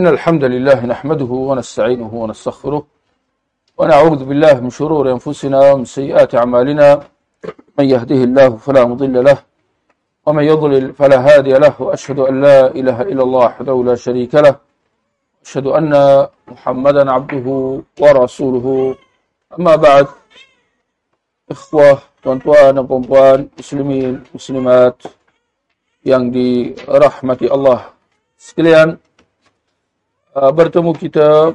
إن الحمد لله نحمده ونستعينه ونستغفره ونعوذ بالله من شرور أنفسنا ومن سيئات أعمالنا. من يهده الله فلا مضل له ومن يضلل فلا هادي له وأشهد أن لا إله إلا الله وحده لا شريك له أشهد أن محمدا عبده ورسوله. أما بعد إخوة tuan-tuan dan puan muslimin muslimat yang dirahmati Allah sekalian. Uh, bertemu kita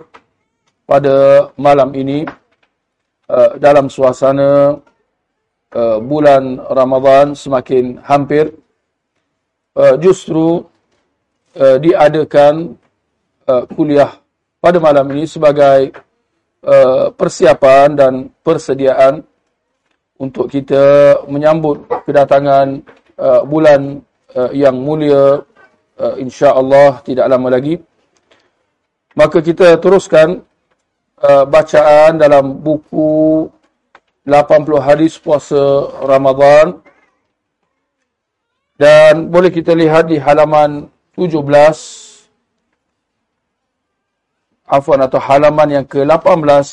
pada malam ini uh, dalam suasana uh, bulan Ramadan semakin hampir justru diadakan kuliah pada malam ini sebagai persiapan dan persediaan untuk kita menyambut kedatangan uh, bulan uh, yang mulia uh, insya-Allah tidak lama lagi. Maka kita teruskan uh, bacaan dalam buku 80 hadis puasa Ramadan dan boleh kita lihat di halaman 17 afwan atau halaman yang ke-18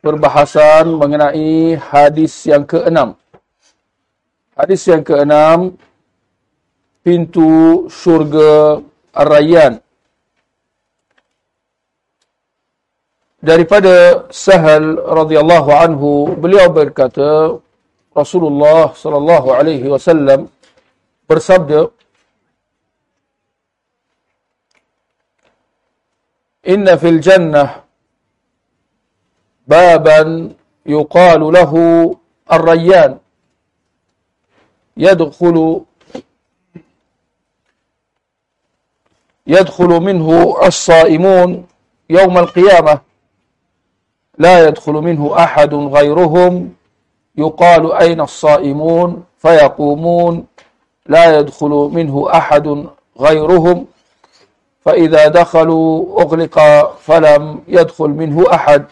perbahasan mengenai hadis yang keenam. Hadis yang keenam, pintu syurga Ar-Rayyan. Daripada Sahal radhiyallahu anhu, beliau berkata, Rasulullah sallallahu alaihi wasallam bersabda, Inna fil jannah بابا يقال له الريان يدخل يدخل منه الصائمون يوم القيامة لا يدخل منه أحد غيرهم يقال أين الصائمون فيقومون لا يدخل منه أحد غيرهم فإذا دخلوا أغلق فلم يدخل منه أحد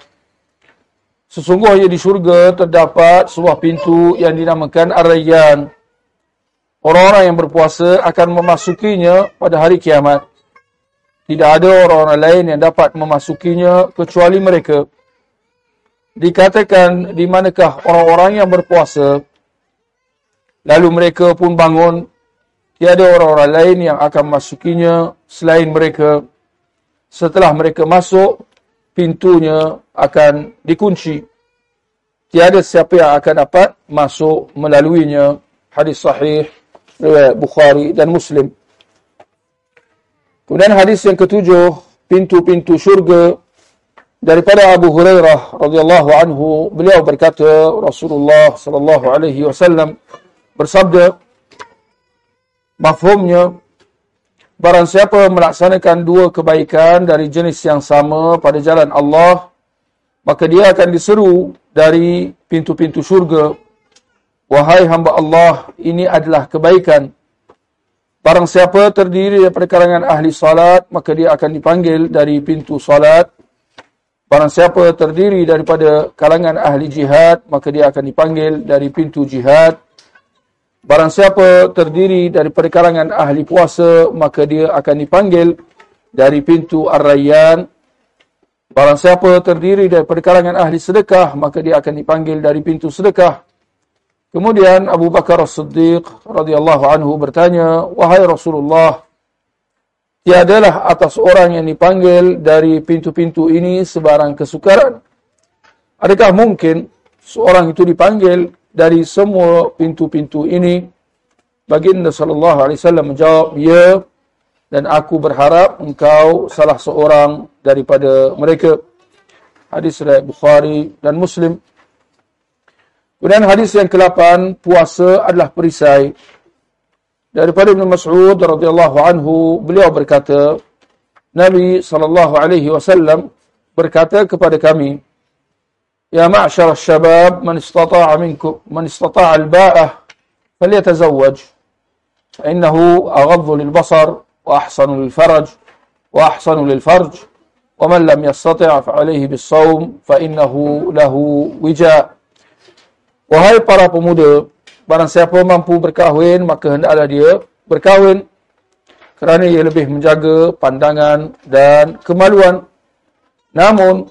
Sesungguhnya di surga terdapat sebuah pintu yang dinamakan Ar-Rayyan. Orang-orang yang berpuasa akan memasukinya pada hari kiamat. Tidak ada orang-orang lain yang dapat memasukinya kecuali mereka. Dikatakan di manakah orang-orang yang berpuasa. Lalu mereka pun bangun. Tiada orang-orang lain yang akan memasukinya selain mereka. Setelah mereka masuk, pintunya akan dikunci. Tiada siapa yang akan dapat masuk melaluinya. Hadis sahih riwayat Bukhari dan Muslim. Kemudian hadis yang ketujuh, pintu-pintu syurga daripada Abu Hurairah radhiyallahu anhu, beliau berkata Rasulullah sallallahu alaihi wasallam bersabda mafhumnya Barang siapa melaksanakan dua kebaikan dari jenis yang sama pada jalan Allah, maka dia akan diseru dari pintu-pintu syurga. Wahai hamba Allah, ini adalah kebaikan. Barang siapa terdiri daripada kalangan ahli salat, maka dia akan dipanggil dari pintu salat. Barang siapa terdiri daripada kalangan ahli jihad, maka dia akan dipanggil dari pintu jihad. Barang siapa terdiri daripada kalangan ahli puasa, maka dia akan dipanggil dari pintu Ar-Rayyan. Barang siapa terdiri daripada kalangan ahli sedekah, maka dia akan dipanggil dari pintu sedekah. Kemudian Abu Bakar As-Siddiq radhiyallahu anhu bertanya, "Wahai Rasulullah, tiadalah atas orang yang dipanggil dari pintu-pintu ini sebarang kesukaran? Adakah mungkin seorang itu dipanggil dari semua pintu-pintu ini? Baginda sallallahu alaihi wasallam menjawab ya dan aku berharap engkau salah seorang daripada mereka. Hadis riwayat Bukhari dan Muslim. Kemudian hadis yang ke-8 puasa adalah perisai يعني لأربال ابن مسعود رضي الله عنه بليو بركاته. نبي صلى الله عليه وسلم بركاته kepada kami. يا معشر الشباب من استطاع منكم من استطاع الباءة فليتزوج. فإنه أغض للبصر وأحسن للفرج وأحسن للفرج. ومن لم يستطع فعليه بالصوم فإنه له وجاء. وهي برابو pemuda barang siapa mampu berkahwin, maka hendaklah dia berkahwin. kerana ia lebih menjaga pandangan dan kemaluan. Namun,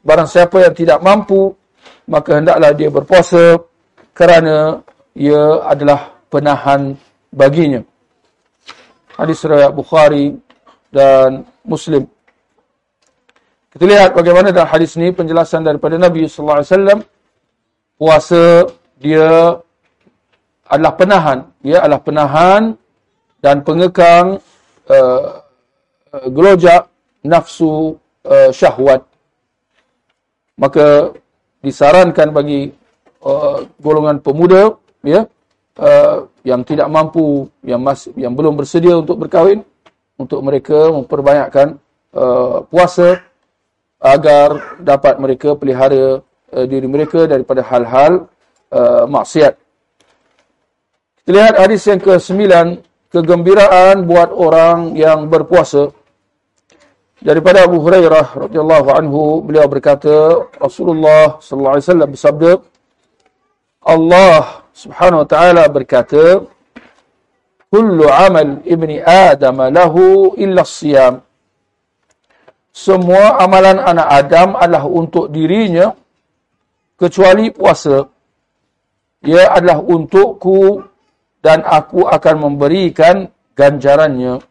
barang siapa yang tidak mampu, maka hendaklah dia berpuasa kerana ia adalah penahan baginya. Hadis riwayat Bukhari dan Muslim. Kita lihat bagaimana dalam hadis ini penjelasan daripada Nabi sallallahu alaihi wasallam puasa dia adalah penahan, dia adalah penahan dan pengekang uh, gelojak nafsu uh, syahwat. Maka disarankan bagi uh, golongan pemuda ya uh, yang tidak mampu yang masih yang belum bersedia untuk berkahwin untuk mereka memperbanyakkan uh, puasa agar dapat mereka pelihara uh, diri mereka daripada hal-hal uh, maksiat. Kita lihat hadis yang ke-9, kegembiraan buat orang yang berpuasa. Daripada Abu Hurairah radhiyallahu anhu, beliau berkata, Rasulullah sallallahu alaihi wasallam bersabda, Allah Subhanahu wa taala berkata, kullu amal ibni adam lahu illa siyam semua amalan anak Adam adalah untuk dirinya kecuali puasa ia adalah untukku dan aku akan memberikan ganjarannya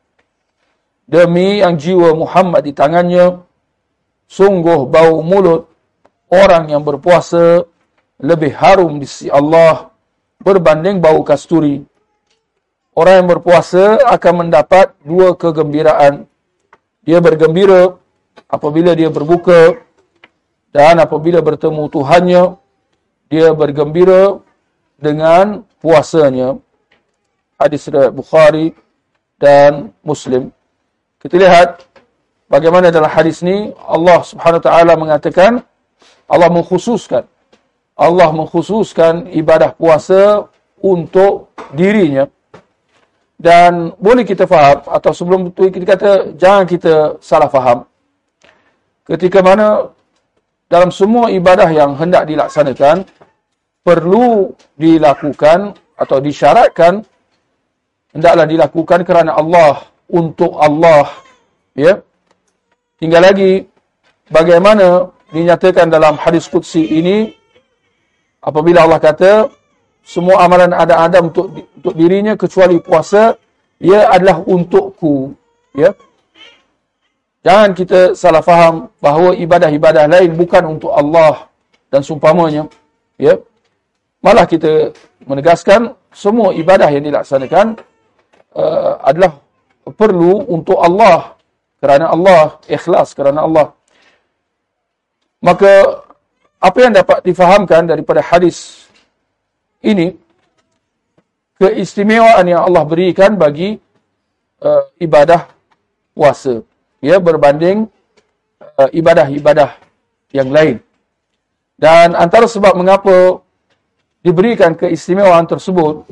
demi yang jiwa Muhammad di tangannya sungguh bau mulut orang yang berpuasa lebih harum di sisi Allah berbanding bau kasturi orang yang berpuasa akan mendapat dua kegembiraan. Dia bergembira apabila dia berbuka dan apabila bertemu Tuhannya, dia bergembira dengan puasanya. Hadis Bukhari dan Muslim. Kita lihat bagaimana dalam hadis ini Allah Subhanahu wa taala mengatakan Allah mengkhususkan Allah mengkhususkan ibadah puasa untuk dirinya dan boleh kita faham atau sebelum itu kita kata jangan kita salah faham ketika mana dalam semua ibadah yang hendak dilaksanakan perlu dilakukan atau disyaratkan hendaklah dilakukan kerana Allah untuk Allah. Ya. Tinggal lagi bagaimana dinyatakan dalam hadis qudsi ini apabila Allah kata semua amalan ada Adam untuk untuk dirinya kecuali puasa ia adalah untukku. Ya. Jangan kita salah faham bahawa ibadah-ibadah lain bukan untuk Allah dan sumpamanya. Ya. Malah kita menegaskan semua ibadah yang dilaksanakan uh, adalah perlu untuk Allah. Kerana Allah ikhlas kerana Allah. Maka apa yang dapat difahamkan daripada hadis ini keistimewaan yang Allah berikan bagi uh, ibadah puasa. Ya berbanding uh, ibadah-ibadah yang lain. Dan antara sebab mengapa diberikan keistimewaan tersebut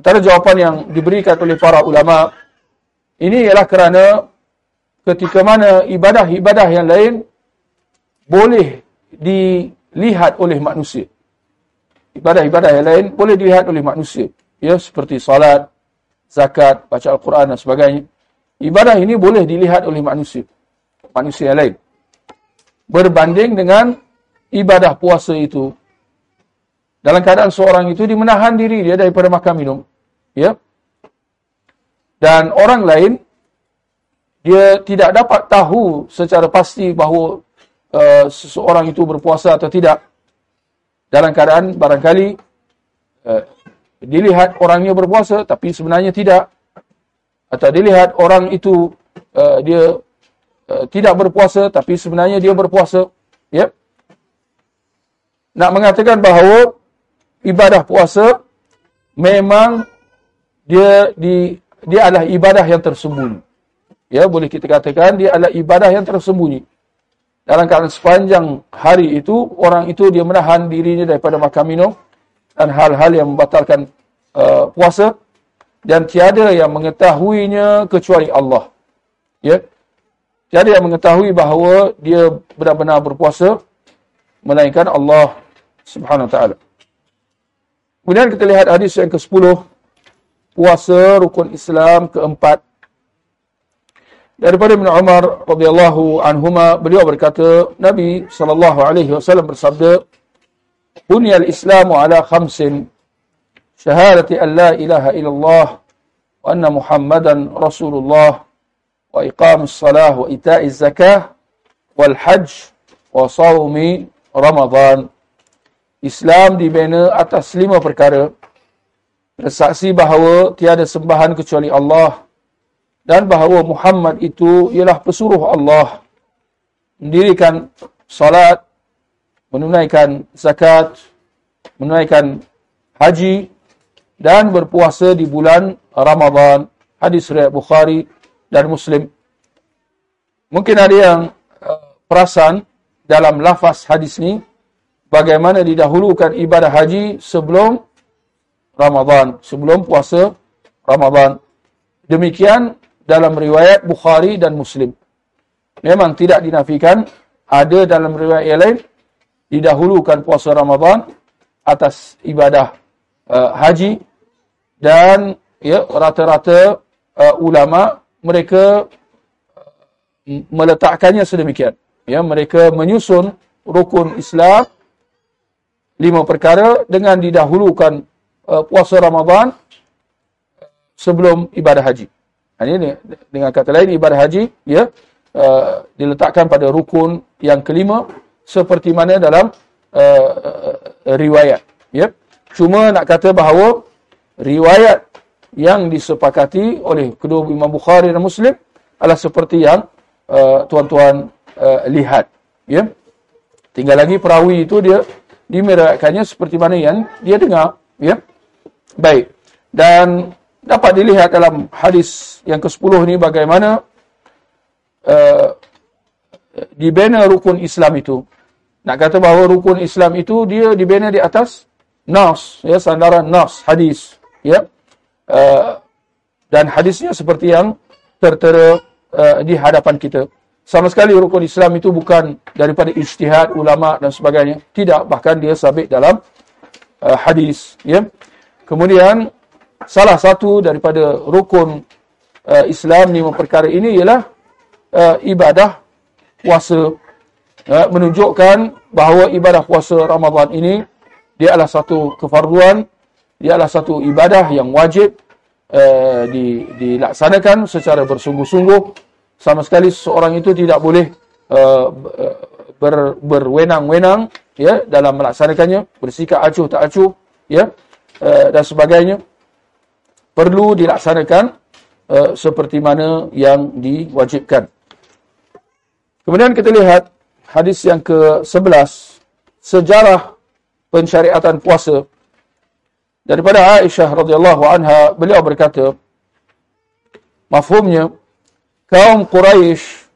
antara jawapan yang diberikan oleh para ulama ini ialah kerana ketika mana ibadah-ibadah yang lain boleh dilihat oleh manusia ibadah-ibadah yang lain boleh dilihat oleh manusia. Ya, seperti salat, zakat, baca Al-Quran dan sebagainya. Ibadah ini boleh dilihat oleh manusia. Manusia yang lain. Berbanding dengan ibadah puasa itu. Dalam keadaan seorang itu dimenahan diri dia daripada makan minum. Ya. Dan orang lain, dia tidak dapat tahu secara pasti bahawa uh, seseorang itu berpuasa atau tidak. Dalam keadaan barangkali uh, dilihat orangnya berpuasa tapi sebenarnya tidak. Atau dilihat orang itu uh, dia uh, tidak berpuasa tapi sebenarnya dia berpuasa. Ya. Nak mengatakan bahawa ibadah puasa memang dia di dia adalah ibadah yang tersembunyi ya boleh kita katakan dia adalah ibadah yang tersembunyi dalam keadaan sepanjang hari itu, orang itu dia menahan dirinya daripada makan minum dan hal-hal yang membatalkan uh, puasa dan tiada yang mengetahuinya kecuali Allah. Ya. Tiada yang mengetahui bahawa dia benar-benar berpuasa melainkan Allah Subhanahu wa taala. Kemudian kita lihat hadis yang ke-10. Puasa rukun Islam keempat. Daripada Ibn Umar radhiyallahu anhuma beliau berkata Nabi sallallahu alaihi wasallam bersabda Bunyal Islamu ala khamsin syahadati an la ilaha illallah wa anna Muhammadan Rasulullah wa iqamis salah wa ita'iz zakah wal hajj wa sawmi Ramadan. Islam dibina atas lima perkara. Bersaksi bahawa tiada sembahan kecuali Allah dan bahawa Muhammad itu ialah pesuruh Allah. Mendirikan salat, menunaikan zakat, menunaikan haji dan berpuasa di bulan Ramadan. Hadis riwayat Bukhari dan Muslim. Mungkin ada yang uh, perasan dalam lafaz hadis ni bagaimana didahulukan ibadah haji sebelum Ramadan, sebelum puasa Ramadan. Demikian dalam riwayat Bukhari dan Muslim. Memang tidak dinafikan. Ada dalam riwayat yang lain. Didahulukan puasa Ramadan atas ibadah uh, haji. Dan ya rata-rata uh, ulama mereka uh, meletakkannya sedemikian. Ya mereka menyusun rukun Islam lima perkara dengan didahulukan uh, puasa Ramadan sebelum ibadah haji. Ha, ini dengan kata lain ibadah haji ya uh, diletakkan pada rukun yang kelima seperti mana dalam uh, uh, riwayat ya. Cuma nak kata bahawa riwayat yang disepakati oleh kedua Imam Bukhari dan Muslim adalah seperti yang tuan-tuan uh, uh, lihat. Ya. Tinggal lagi perawi itu dia dimeriwayatkannya seperti mana yang dia dengar. Ya. Baik. Dan dapat dilihat dalam hadis yang ke-10 ini bagaimana uh, dibina rukun Islam itu. Nak kata bahawa rukun Islam itu dia dibina di atas nas, ya, sandaran nas, hadis. Ya. Uh, dan hadisnya seperti yang tertera uh, di hadapan kita. Sama sekali rukun Islam itu bukan daripada ijtihad ulama dan sebagainya. Tidak, bahkan dia sabit dalam uh, hadis. Ya. Kemudian, salah satu daripada rukun uh, Islam lima perkara ini ialah uh, ibadah puasa. Uh, menunjukkan bahawa ibadah puasa Ramadan ini, dia adalah satu kefarduan, dia adalah satu ibadah yang wajib uh, di, dilaksanakan secara bersungguh-sungguh sama sekali seorang itu tidak boleh uh, ber, berwenang-wenang ya dalam melaksanakannya bersikap acuh tak acuh ya uh, dan sebagainya perlu dilaksanakan uh, seperti mana yang diwajibkan kemudian kita lihat hadis yang ke-11 sejarah pensyariatan puasa daripada Aisyah radhiyallahu anha beliau berkata mafhumnya kaum Quraisy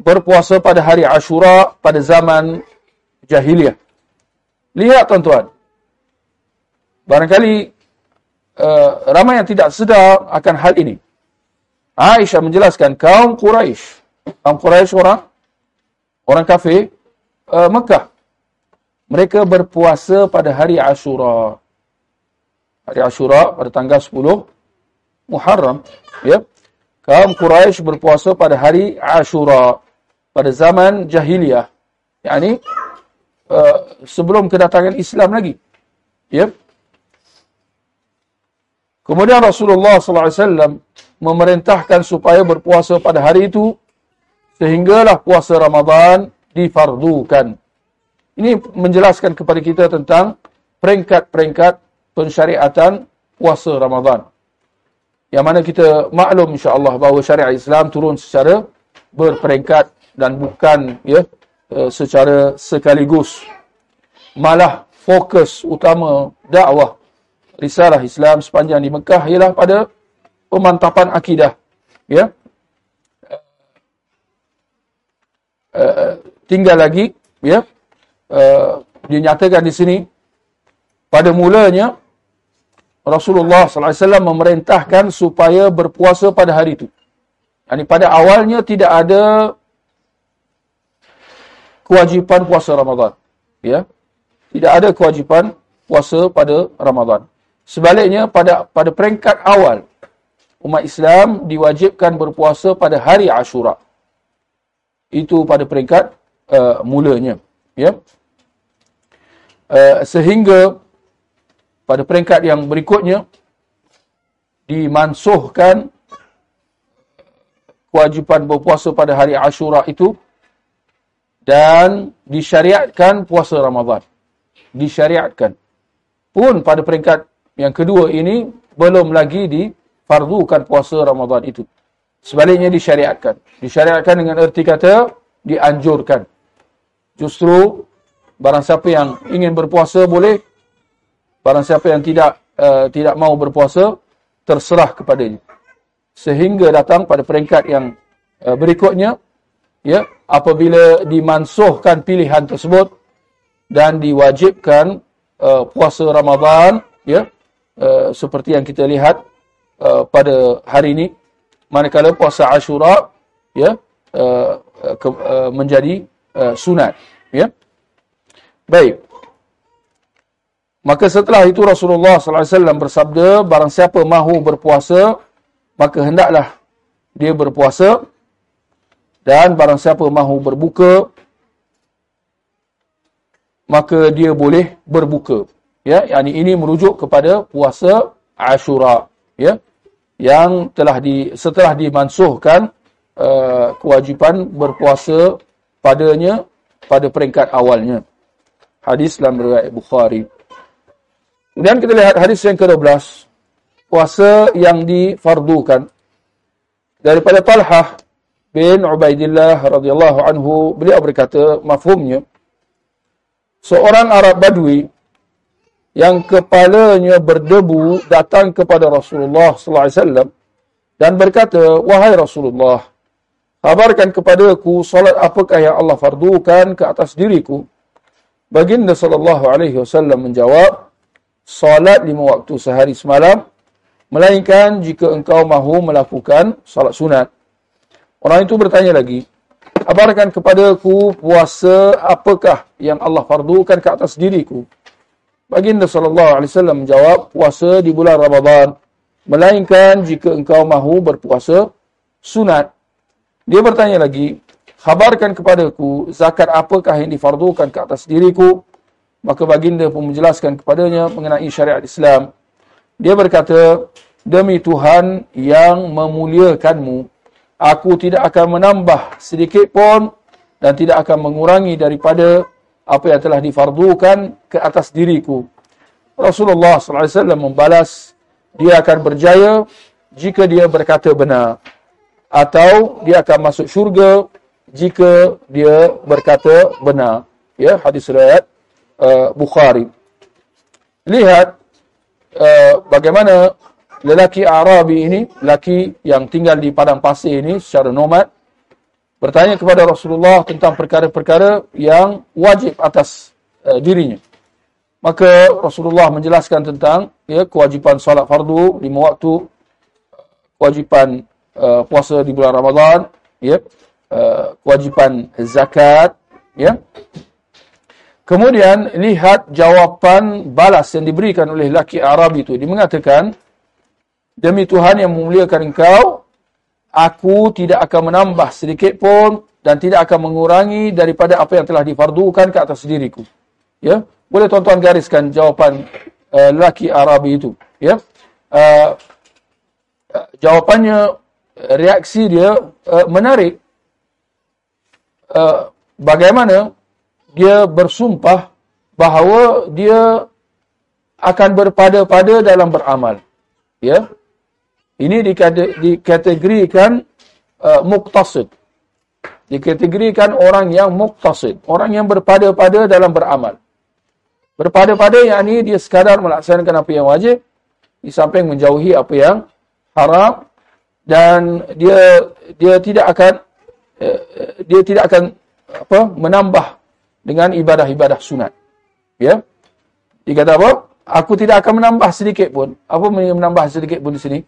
berpuasa pada hari Ashura pada zaman jahiliyah. Lihat tuan-tuan. Barangkali uh, ramai yang tidak sedar akan hal ini. Aisyah menjelaskan kaum Quraisy, kaum Quraisy orang orang kafir uh, Mekah. Mereka berpuasa pada hari Ashura. Hari Ashura pada tanggal 10 Muharram, ya kaum Quraisy berpuasa pada hari Ashura pada zaman jahiliyah. yakni uh, sebelum kedatangan Islam lagi. Ya. Yep. Kemudian Rasulullah sallallahu alaihi wasallam memerintahkan supaya berpuasa pada hari itu sehinggalah puasa Ramadan difardukan. Ini menjelaskan kepada kita tentang peringkat-peringkat pensyariatan puasa Ramadan yang mana kita maklum insya-Allah bahawa syariat Islam turun secara berperingkat dan bukan ya eh, secara sekaligus malah fokus utama dakwah risalah Islam sepanjang di Mekah ialah pada pemantapan akidah ya uh, tinggal lagi ya uh, dinyatakan di sini pada mulanya Rasulullah SAW memerintahkan supaya berpuasa pada hari itu. Yani pada awalnya tidak ada kewajipan puasa Ramadan. Ya, Tidak ada kewajipan puasa pada Ramadan. Sebaliknya pada pada peringkat awal umat Islam diwajibkan berpuasa pada hari Ashura. Itu pada peringkat uh, mulanya, ya. Uh, sehingga pada peringkat yang berikutnya dimansuhkan kewajipan berpuasa pada hari Ashura itu dan disyariatkan puasa Ramadan. Disyariatkan. Pun pada peringkat yang kedua ini belum lagi difardukan puasa Ramadan itu. Sebaliknya disyariatkan. Disyariatkan dengan erti kata dianjurkan. Justru barang siapa yang ingin berpuasa boleh. Barang siapa yang tidak uh, tidak mau berpuasa terserah kepadanya. Sehingga datang pada peringkat yang uh, berikutnya ya apabila dimansuhkan pilihan tersebut dan diwajibkan uh, puasa Ramadan ya Uh, seperti yang kita lihat uh, pada hari ini manakala puasa Ashura ya uh, ke, uh, menjadi uh, sunat ya. Baik. Maka setelah itu Rasulullah sallallahu alaihi wasallam bersabda barang siapa mahu berpuasa maka hendaklah dia berpuasa. Dan barang siapa mahu berbuka maka dia boleh berbuka ya yakni ini merujuk kepada puasa Ashura ya yang telah di setelah dimansuhkan uh, kewajipan berpuasa padanya pada peringkat awalnya. Hadis dalam riwayat Bukhari. Kemudian kita lihat hadis yang ke-12. Puasa yang difardukan. Daripada Talhah bin Ubaidillah radhiyallahu anhu beliau berkata mafhumnya seorang Arab Badui yang kepalanya berdebu datang kepada Rasulullah sallallahu alaihi wasallam dan berkata wahai Rasulullah kabarkan kepadaku salat apakah yang Allah fardukan ke atas diriku? Baginda sallallahu alaihi wasallam menjawab salat lima waktu sehari semalam melainkan jika engkau mahu melakukan salat sunat. Orang itu bertanya lagi kabarkan kepadaku puasa apakah yang Allah fardukan ke atas diriku Baginda sallallahu alaihi wasallam menjawab, puasa di bulan Ramadan melainkan jika engkau mahu berpuasa sunat. Dia bertanya lagi, khabarkan kepadaku zakat apakah yang difardukan ke atas diriku? Maka baginda pun menjelaskan kepadanya mengenai syariat Islam. Dia berkata, demi Tuhan yang memuliakanmu, aku tidak akan menambah sedikit pun dan tidak akan mengurangi daripada apa yang telah difardukan ke atas diriku. Rasulullah wasallam membalas dia akan berjaya jika dia berkata benar atau dia akan masuk syurga jika dia berkata benar. Ya, hadis riwayat uh, Bukhari. Lihat uh, bagaimana lelaki Arabi ini, lelaki yang tinggal di padang pasir ini secara nomad bertanya kepada Rasulullah tentang perkara-perkara yang wajib atas uh, dirinya. Maka Rasulullah menjelaskan tentang ya kewajipan salat fardu lima waktu, kewajipan uh, puasa di bulan Ramadan, ya, uh, kewajipan zakat, ya. Kemudian lihat jawapan balas yang diberikan oleh laki Arab itu. Dia mengatakan, Demi Tuhan yang memuliakan engkau, aku tidak akan menambah sedikit pun dan tidak akan mengurangi daripada apa yang telah difardukan ke atas diriku. Ya, boleh tuan-tuan gariskan jawapan uh, lelaki Arabi itu. Ya, uh, jawapannya reaksi dia uh, menarik. Uh, bagaimana dia bersumpah bahawa dia akan berpada-pada dalam beramal. Ya, ini dikategorikan uh, muktasid. Dikategorikan orang yang muktasid. Orang yang berpada-pada dalam beramal. Berpada-pada yang ini dia sekadar melaksanakan apa yang wajib. Di samping menjauhi apa yang haram. Dan dia dia tidak akan uh, dia tidak akan apa menambah dengan ibadah-ibadah sunat. Ya. Dia kata apa? Aku tidak akan menambah sedikit pun. Apa menambah sedikit pun di sini?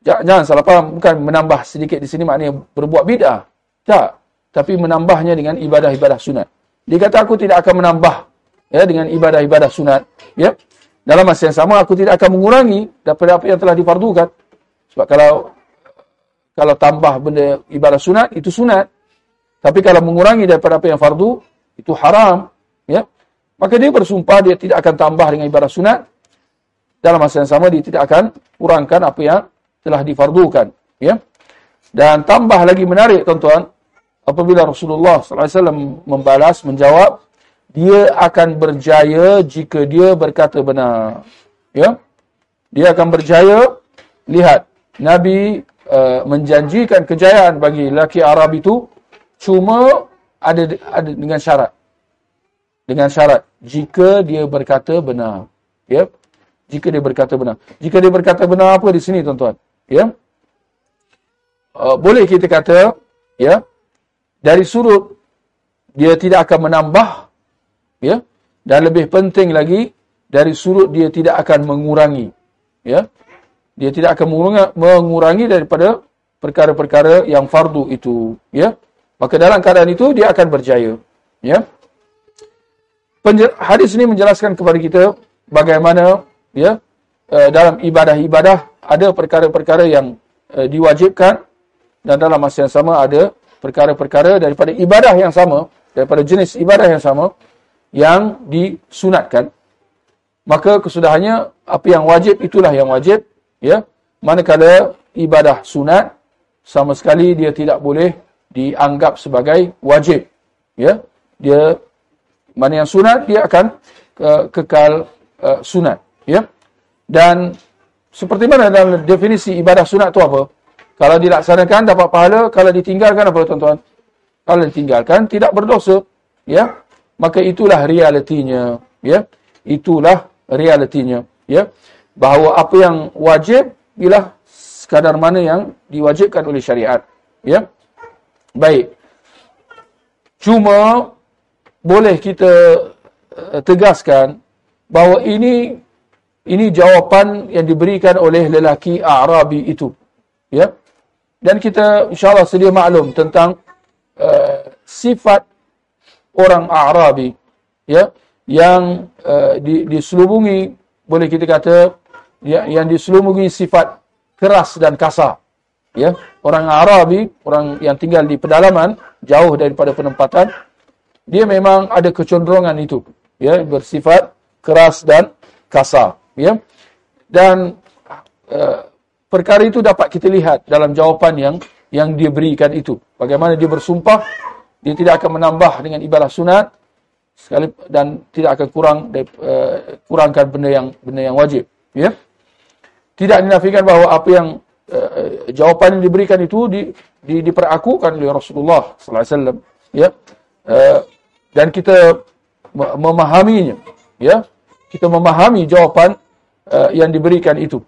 Jangan salah faham, bukan menambah sedikit di sini maknanya berbuat bid'ah. Tak. Tapi menambahnya dengan ibadah-ibadah sunat. Dia kata aku tidak akan menambah ya dengan ibadah-ibadah sunat, ya. dalam masa yang sama aku tidak akan mengurangi daripada apa yang telah difardukan. Sebab kalau kalau tambah benda ibadah sunat itu sunat. Tapi kalau mengurangi daripada apa yang fardu itu haram, ya. Maka dia bersumpah dia tidak akan tambah dengan ibadah sunat. Dalam masa yang sama dia tidak akan kurangkan apa yang telah difardukan, ya. Dan tambah lagi menarik tuan-tuan, apabila Rasulullah SAW membalas, menjawab, dia akan berjaya jika dia berkata benar. Ya? Dia akan berjaya, lihat, Nabi uh, menjanjikan kejayaan bagi lelaki Arab itu, cuma ada, ada dengan syarat. Dengan syarat, jika dia berkata benar. Ya? Jika dia berkata benar. Jika dia berkata benar apa di sini tuan-tuan? Ya? Uh, boleh kita kata, ya, dari sudut dia tidak akan menambah ya dan lebih penting lagi dari sudut dia tidak akan mengurangi ya. Dia tidak akan mengurangi daripada perkara-perkara yang fardu itu ya. Maka dalam keadaan itu dia akan berjaya ya. Hadis ini menjelaskan kepada kita bagaimana ya eh, dalam ibadah-ibadah ada perkara-perkara yang eh, diwajibkan dan dalam masa yang sama ada perkara-perkara daripada ibadah yang sama, daripada jenis ibadah yang sama, yang disunatkan, maka kesudahannya, apa yang wajib, itulah yang wajib. ya. Manakala ibadah sunat, sama sekali dia tidak boleh dianggap sebagai wajib. ya. Dia, mana yang sunat, dia akan uh, kekal uh, sunat. ya. Dan, seperti mana dalam definisi ibadah sunat itu apa? Kalau dilaksanakan dapat pahala, kalau ditinggalkan apa tuan-tuan? Kalau ditinggalkan tidak berdosa, ya. Maka itulah realitinya, ya. Itulah realitinya, ya. Bahawa apa yang wajib ialah sekadar mana yang diwajibkan oleh syariat, ya. Baik. Cuma boleh kita eh, tegaskan bahawa ini ini jawapan yang diberikan oleh lelaki Arabi itu, ya. Dan kita insyaAllah sedia maklum tentang uh, sifat orang Arabi ya yang uh, di, diselubungi boleh kita kata ya, yang diselubungi sifat keras dan kasar ya. Orang Arabi orang yang tinggal di pedalaman jauh daripada penempatan dia memang ada kecenderungan itu ya bersifat keras dan kasar ya dan uh, perkara itu dapat kita lihat dalam jawapan yang yang dia berikan itu. Bagaimana dia bersumpah, dia tidak akan menambah dengan ibadah sunat sekali dan tidak akan kurang uh, kurangkan benda yang benda yang wajib. Ya. Tidak dinafikan bahawa apa yang uh, jawapan yang diberikan itu di, di diperakukan oleh Rasulullah sallallahu alaihi wasallam. Ya. Uh, dan kita memahaminya. Ya. Kita memahami jawapan uh, yang diberikan itu.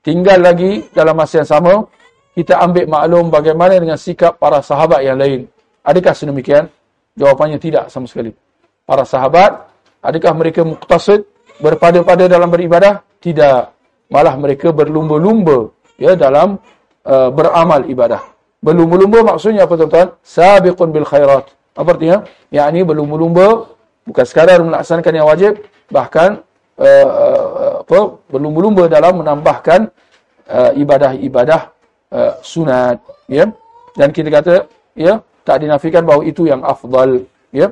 Tinggal lagi dalam masa yang sama, kita ambil maklum bagaimana dengan sikap para sahabat yang lain. Adakah sedemikian? Jawapannya tidak sama sekali. Para sahabat, adakah mereka muktasid, berpada-pada dalam beribadah? Tidak. Malah mereka berlumba-lumba ya dalam uh, beramal ibadah. Berlumba-lumba maksudnya apa tuan-tuan? Sabiqun bil khairat. Apa artinya? Yang ini berlumba-lumba bukan sekadar melaksanakan yang wajib, bahkan uh, uh, apa berlumba-lumba dalam menambahkan uh, ibadah-ibadah sunat ya. Dan kita kata ya tak dinafikan bahawa itu yang afdal ya.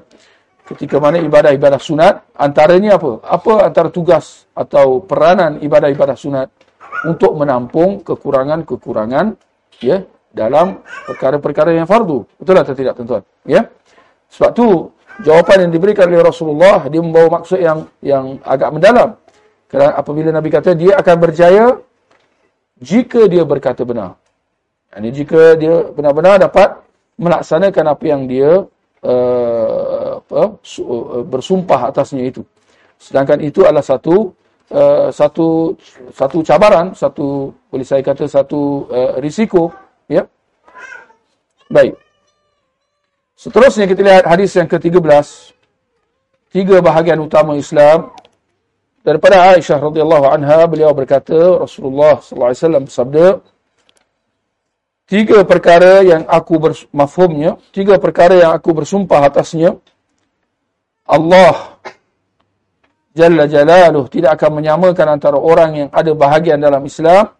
Ketika mana ibadah-ibadah sunat antaranya apa? Apa antara tugas atau peranan ibadah-ibadah sunat untuk menampung kekurangan-kekurangan ya dalam perkara-perkara yang fardu? Betul atau tidak tuan-tuan? Ya. Sebab tu jawapan yang diberikan oleh Rasulullah dia membawa maksud yang yang agak mendalam. Kerana apabila Nabi kata dia akan berjaya jika dia berkata benar. Ini jika dia benar-benar dapat melaksanakan apa yang dia uh, uh, bersumpah atasnya itu. Sedangkan itu adalah satu uh, satu satu cabaran, satu boleh saya kata satu uh, risiko, ya. Baik. Seterusnya kita lihat hadis yang ke-13. Tiga bahagian utama Islam. Daripada Aisyah radhiyallahu anha beliau berkata Rasulullah sallallahu alaihi wasallam bersabda Tiga perkara yang aku bermafhumnya, tiga perkara yang aku bersumpah atasnya Allah Jalla Jalaluh tidak akan menyamakan antara orang yang ada bahagian dalam Islam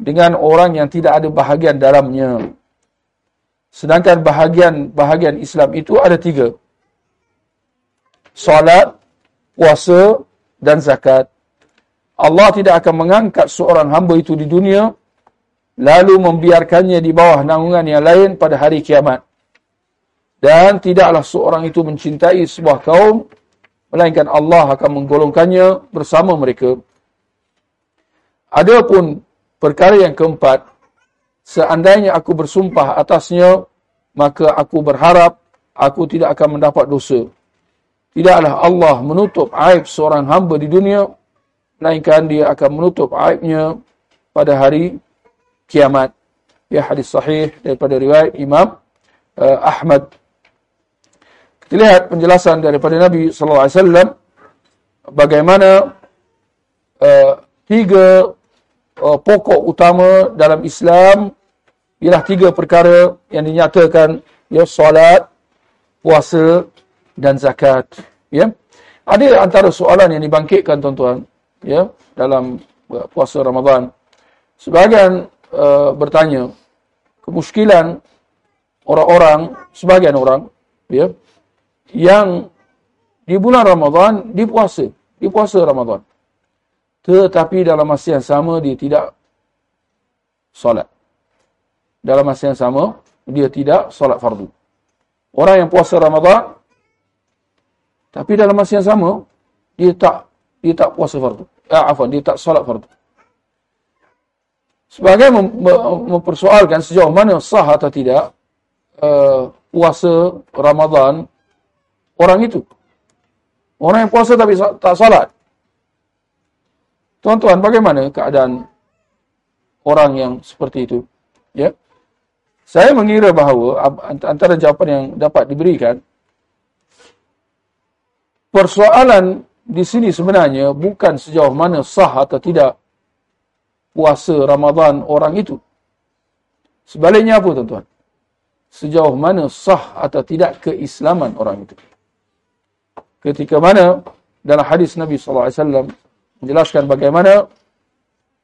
dengan orang yang tidak ada bahagian dalamnya. Sedangkan bahagian-bahagian Islam itu ada tiga. Salat, puasa dan zakat. Allah tidak akan mengangkat seorang hamba itu di dunia lalu membiarkannya di bawah naungan yang lain pada hari kiamat. Dan tidaklah seorang itu mencintai sebuah kaum melainkan Allah akan menggolongkannya bersama mereka. Adapun perkara yang keempat, seandainya aku bersumpah atasnya, maka aku berharap aku tidak akan mendapat dosa. Tidaklah Allah menutup aib seorang hamba di dunia, melainkan dia akan menutup aibnya pada hari kiamat. Ya hadis sahih daripada riwayat Imam uh, Ahmad kita lihat penjelasan daripada Nabi sallallahu alaihi wasallam bagaimana uh, tiga uh, pokok utama dalam Islam ialah tiga perkara yang dinyatakan ya solat, puasa dan zakat ya. Ada antara soalan yang dibangkitkan tuan-tuan ya dalam uh, puasa Ramadan. Sebahagian uh, bertanya kemuskilan orang-orang sebahagian orang ya yang di bulan Ramadan dipuasa, dipuasa Ramadan. Tetapi dalam masa yang sama dia tidak solat. Dalam masa yang sama dia tidak solat fardu. Orang yang puasa Ramadan tapi dalam masa yang sama dia tak dia tak puasa fardu. Eh, afwan, dia tak solat fardu. Sebagai mem mempersoalkan sejauh mana sah atau tidak uh, puasa Ramadan orang itu. Orang yang puasa tapi tak salat. Tuan-tuan, bagaimana keadaan orang yang seperti itu? Ya. Saya mengira bahawa antara jawapan yang dapat diberikan persoalan di sini sebenarnya bukan sejauh mana sah atau tidak puasa Ramadan orang itu. Sebaliknya apa tuan-tuan? Sejauh mana sah atau tidak keislaman orang itu ketika mana dalam hadis Nabi sallallahu alaihi wasallam menjelaskan bagaimana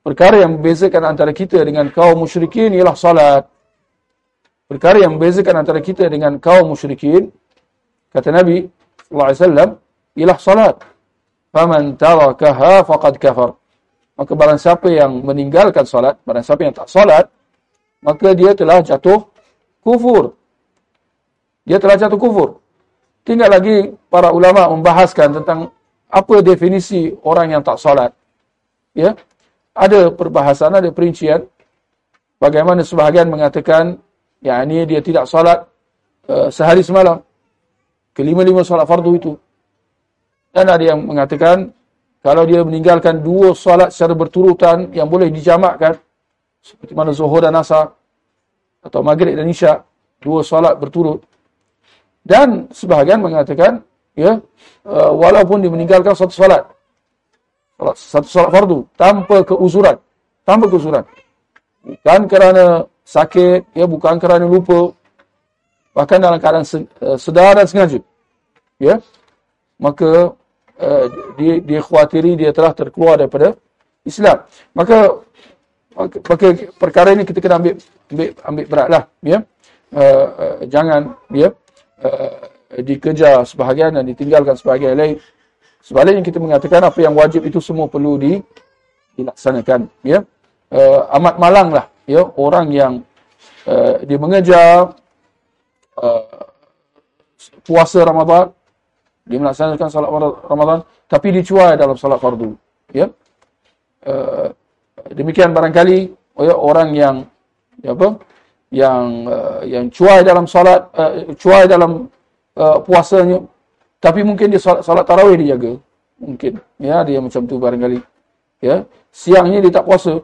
perkara yang membezakan antara kita dengan kaum musyrikin ialah salat. Perkara yang membezakan antara kita dengan kaum musyrikin kata Nabi sallallahu alaihi wasallam ialah salat. Faman tarakaha faqad kafar. Maka barang siapa yang meninggalkan salat, barang siapa yang tak salat, maka dia telah jatuh kufur. Dia telah jatuh kufur. Tinggal lagi para ulama membahaskan tentang apa definisi orang yang tak solat. Ya, ada perbahasan, ada perincian. Bagaimana sebahagian mengatakan, ya ini dia tidak solat uh, sehari semalam. Kelima-lima solat fardu itu. Dan ada yang mengatakan, kalau dia meninggalkan dua solat secara berturutan yang boleh dijamakkan, seperti mana zuhur dan asar, atau maghrib dan isyak, dua solat berturut, dan sebahagian mengatakan, ya, uh, walaupun dia meninggalkan satu salat satu salat fardu tanpa keuzuran, tanpa keuzuran. Bukan kerana sakit, ya, bukan kerana lupa, bahkan dalam keadaan uh, sedar dan sengaja. Ya. Maka uh, dia dia khawatiri dia telah terkeluar daripada Islam. Maka maka perkara ini kita kena ambil ambil ambil beratlah, ya. Uh, uh, jangan ya uh, dikejar sebahagian dan ditinggalkan sebahagian lain. Sebaliknya kita mengatakan apa yang wajib itu semua perlu di, dilaksanakan. Ya, uh, amat malanglah ya orang yang uh, dia mengejar uh, puasa Ramadan, dia melaksanakan salat Ramadan, tapi dicuai dalam salat fardu. Ya, uh, demikian barangkali ya, orang yang ya apa yang uh, yang cuai dalam solat uh, cuai dalam uh, puasanya tapi mungkin dia solat, solat tarawih dia jaga. Mungkin ya dia macam tu barangkali ya. Siangnya dia tak puasa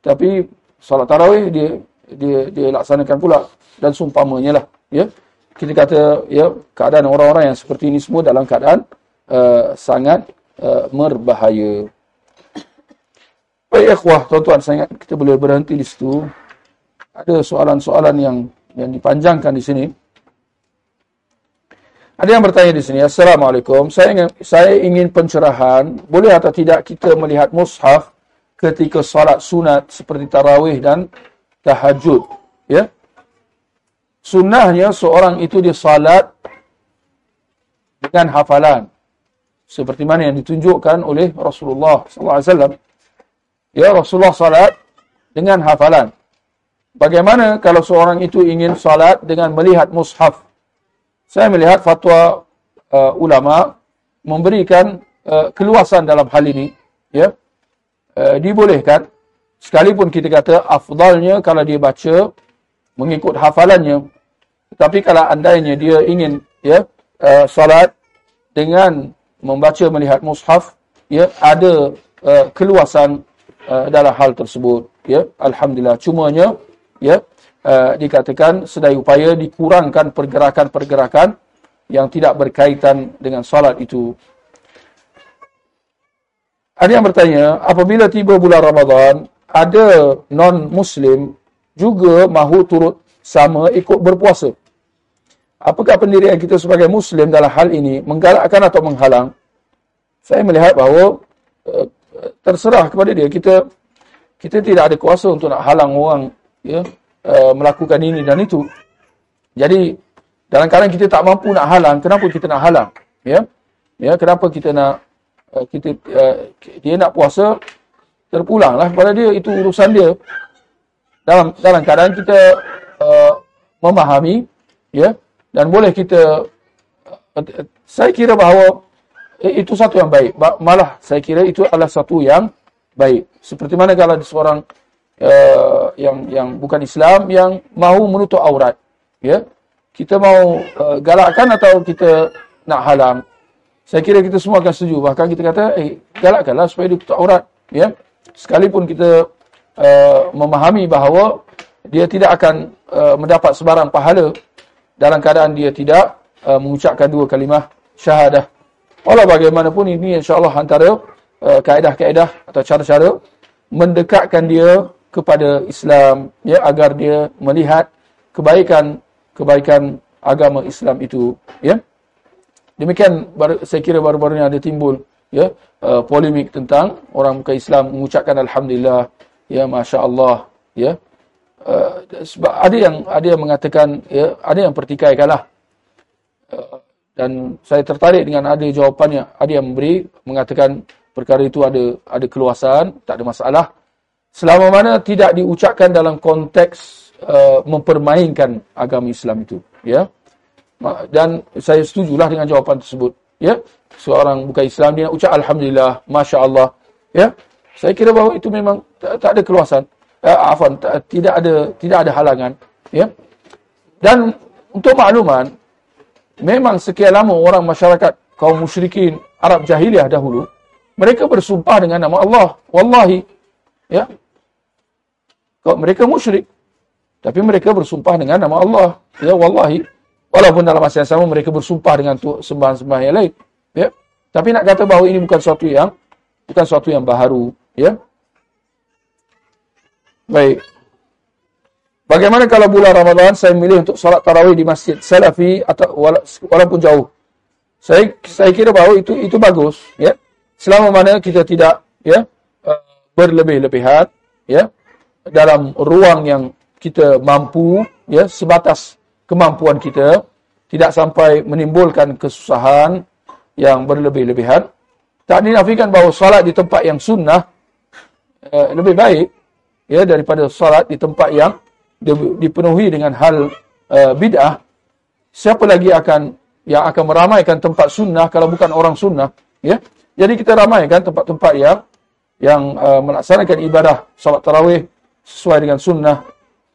tapi solat tarawih dia dia dia laksanakan pula. Dan sumpamanya lah ya. Kita kata ya keadaan orang-orang yang seperti ini semua dalam keadaan uh, sangat uh, berbahaya Baik ikhwah, tuan-tuan, saya ingat kita boleh berhenti di situ. Ada soalan-soalan yang yang dipanjangkan di sini. Ada yang bertanya di sini, Assalamualaikum, saya ingin, saya ingin pencerahan, boleh atau tidak kita melihat mushaf ketika solat sunat seperti tarawih dan tahajud? Ya? Sunnahnya seorang itu dia salat dengan hafalan. Seperti mana yang ditunjukkan oleh Rasulullah SAW. Ya, Rasulullah salat dengan hafalan. Bagaimana kalau seorang itu ingin salat dengan melihat mushaf? Saya melihat fatwa uh, ulama memberikan uh, keluasan dalam hal ini ya. Uh, dibolehkan. Sekalipun kita kata afdalnya kalau dia baca mengikut hafalannya. Tetapi kalau andainya dia ingin ya uh, salat dengan membaca melihat mushaf ya ada uh, keluasan uh, dalam hal tersebut ya. Alhamdulillah. Cumanya ya uh, dikatakan sedaya upaya dikurangkan pergerakan-pergerakan yang tidak berkaitan dengan salat itu. Ada yang bertanya, apabila tiba bulan Ramadan, ada non-Muslim juga mahu turut sama ikut berpuasa. Apakah pendirian kita sebagai Muslim dalam hal ini menggalakkan atau menghalang? Saya melihat bahawa uh, terserah kepada dia. Kita kita tidak ada kuasa untuk nak halang orang ya, Uh, melakukan ini dan itu. Jadi dalam keadaan kita tak mampu nak halang, kenapa kita nak halang? Ya, ya, kenapa kita nak uh, kita uh, dia nak puasa terpulanglah kepada dia itu urusan dia. Dalam dalam keadaan kita uh, memahami, ya, dan boleh kita uh, saya kira bahawa eh, itu satu yang baik. Malah saya kira itu adalah satu yang baik. Seperti mana kalau seorang uh, yang yang bukan Islam yang mahu menutup aurat ya. Kita mau uh, galakkan atau kita nak halang? Saya kira kita semua akan setuju. Bahkan kita kata eh galakkanlah supaya dia tutup aurat ya. Sekalipun kita uh, memahami bahawa dia tidak akan uh, mendapat sebarang pahala dalam keadaan dia tidak uh, mengucapkan dua kalimah syahadah. Walau bagaimanapun ini insyaallah antara uh, kaedah-kaedah atau cara-cara mendekatkan dia kepada Islam ya agar dia melihat kebaikan kebaikan agama Islam itu ya. Demikian saya kira baru-baru ini ada timbul ya uh, polemik tentang orang bukan Islam mengucapkan alhamdulillah ya masya-Allah ya. Uh, sebab ada yang ada yang mengatakan ya ada yang pertikaikanlah. Uh, dan saya tertarik dengan ada jawapannya. Ada yang memberi mengatakan perkara itu ada ada keluasan tak ada masalah selama mana tidak diucapkan dalam konteks uh, mempermainkan agama Islam itu ya? Dan saya setujulah dengan jawapan tersebut ya? Seorang bukan Islam dia ucap alhamdulillah masya-Allah ya? Saya kira bahawa itu memang tak, tak ada keluasan. Afan tak, tidak ada tidak ada halangan ya? Dan untuk makluman memang sekian lama orang masyarakat kaum musyrikin Arab jahiliah dahulu mereka bersumpah dengan nama Allah. Wallahi ya. Kalau mereka musyrik tapi mereka bersumpah dengan nama Allah. Ya wallahi. Walaupun dalam masa yang sama mereka bersumpah dengan sembahan-sembahan yang lain. Ya. Tapi nak kata bahawa ini bukan sesuatu yang bukan sesuatu yang baharu. Ya. Baik. Bagaimana kalau bulan Ramadan saya memilih untuk salat tarawih di masjid salafi atau walaupun jauh? Saya saya kira bahawa itu itu bagus. Ya. Selama mana kita tidak ya uh, berlebih-lebihan ya dalam ruang yang kita mampu ya sebatas kemampuan kita tidak sampai menimbulkan kesusahan yang berlebih-lebihan. Tak dinafikan bahawa salat di tempat yang sunnah uh, lebih baik ya daripada salat di tempat yang dipenuhi dengan hal uh, bid'ah. Siapa lagi akan yang akan meramaikan tempat sunnah kalau bukan orang sunnah ya? Jadi kita ramaikan tempat-tempat yang yang uh, melaksanakan ibadah salat tarawih sesuai dengan sunnah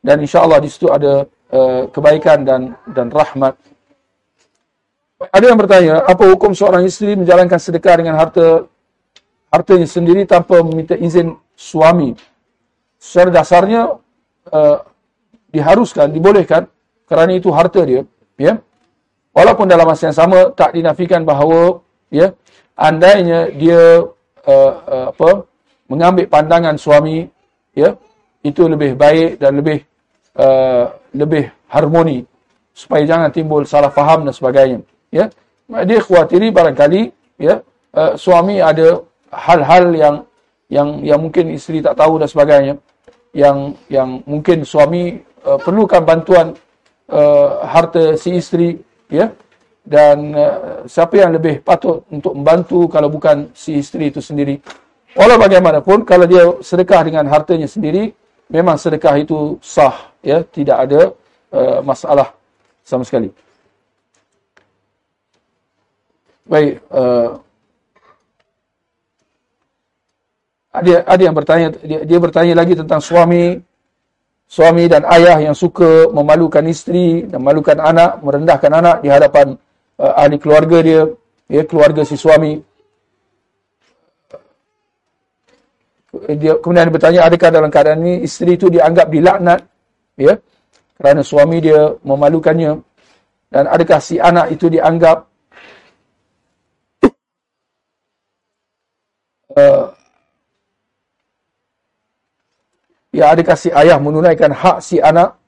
dan insya-Allah di situ ada uh, kebaikan dan dan rahmat. Ada yang bertanya, apa hukum seorang isteri menjalankan sedekah dengan harta hartanya sendiri tanpa meminta izin suami? Secara dasarnya uh, diharuskan, dibolehkan kerana itu harta dia, ya. Walaupun dalam masa yang sama tak dinafikan bahawa ya, andainya dia uh, uh, apa mengambil pandangan suami ya itu lebih baik dan lebih uh, lebih harmoni supaya jangan timbul salah faham dan sebagainya ya. Dia khawatiri barangkali ya uh, suami ada hal-hal yang yang yang mungkin isteri tak tahu dan sebagainya yang yang mungkin suami uh, perlukan bantuan uh, harta si isteri ya. Dan uh, siapa yang lebih patut untuk membantu kalau bukan si isteri itu sendiri walau bagaimanapun kalau dia sedekah dengan hartanya sendiri memang sedekah itu sah ya. Tidak ada uh, masalah sama sekali. Baik uh, ada ada yang bertanya dia, dia bertanya lagi tentang suami. Suami dan ayah yang suka memalukan isteri memalukan anak merendahkan anak di hadapan uh, ahli keluarga dia ya keluarga si suami dia kemudian dia bertanya adakah dalam keadaan ini isteri itu dianggap dilaknat? Ya. Kerana suami dia memalukannya. Dan adakah si anak itu dianggap uh, ya adakah si ayah menunaikan hak si anak?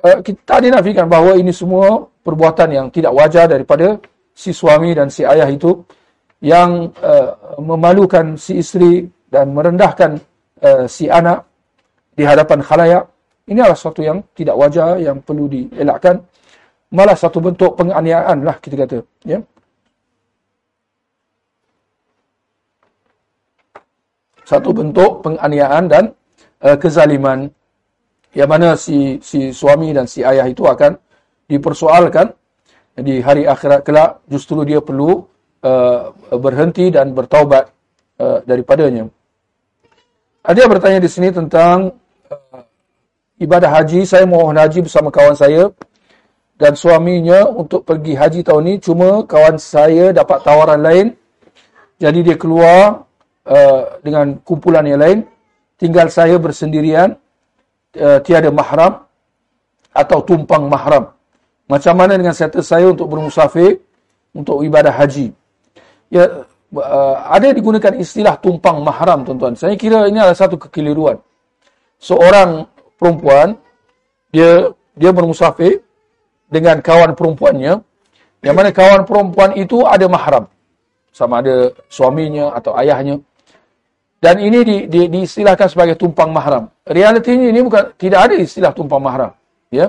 Uh, kita tadi nafikan bahawa ini semua perbuatan yang tidak wajar daripada si suami dan si ayah itu yang uh, memalukan si isteri dan merendahkan uh, si anak di hadapan khalayak ini adalah sesuatu yang tidak wajar yang perlu dielakkan. Malah satu bentuk penganiayaan lah kita kata ya. Satu bentuk penganiayaan dan uh, kezaliman yang mana si si suami dan si ayah itu akan dipersoalkan di hari akhirat kelak. Justru dia perlu uh, berhenti dan bertaubat uh, daripadanya. Ada yang bertanya di sini tentang uh, ibadah haji. Saya mohon haji bersama kawan saya dan suaminya untuk pergi haji tahun ini. Cuma kawan saya dapat tawaran lain. Jadi dia keluar uh, dengan kumpulan yang lain tinggal saya bersendirian, uh, tiada mahram atau tumpang mahram. Macam mana dengan status saya untuk bermusafir, untuk ibadah haji? Ya, uh, ada digunakan istilah tumpang mahram, tuan-tuan. Saya kira ini adalah satu kekeliruan. Seorang perempuan, dia dia bermusafir dengan kawan perempuannya, yang mana kawan perempuan itu ada mahram. Sama ada suaminya atau ayahnya dan ini di, di, diistilahkan sebagai tumpang mahram. Realitinya ini bukan tidak ada istilah tumpang mahram, ya.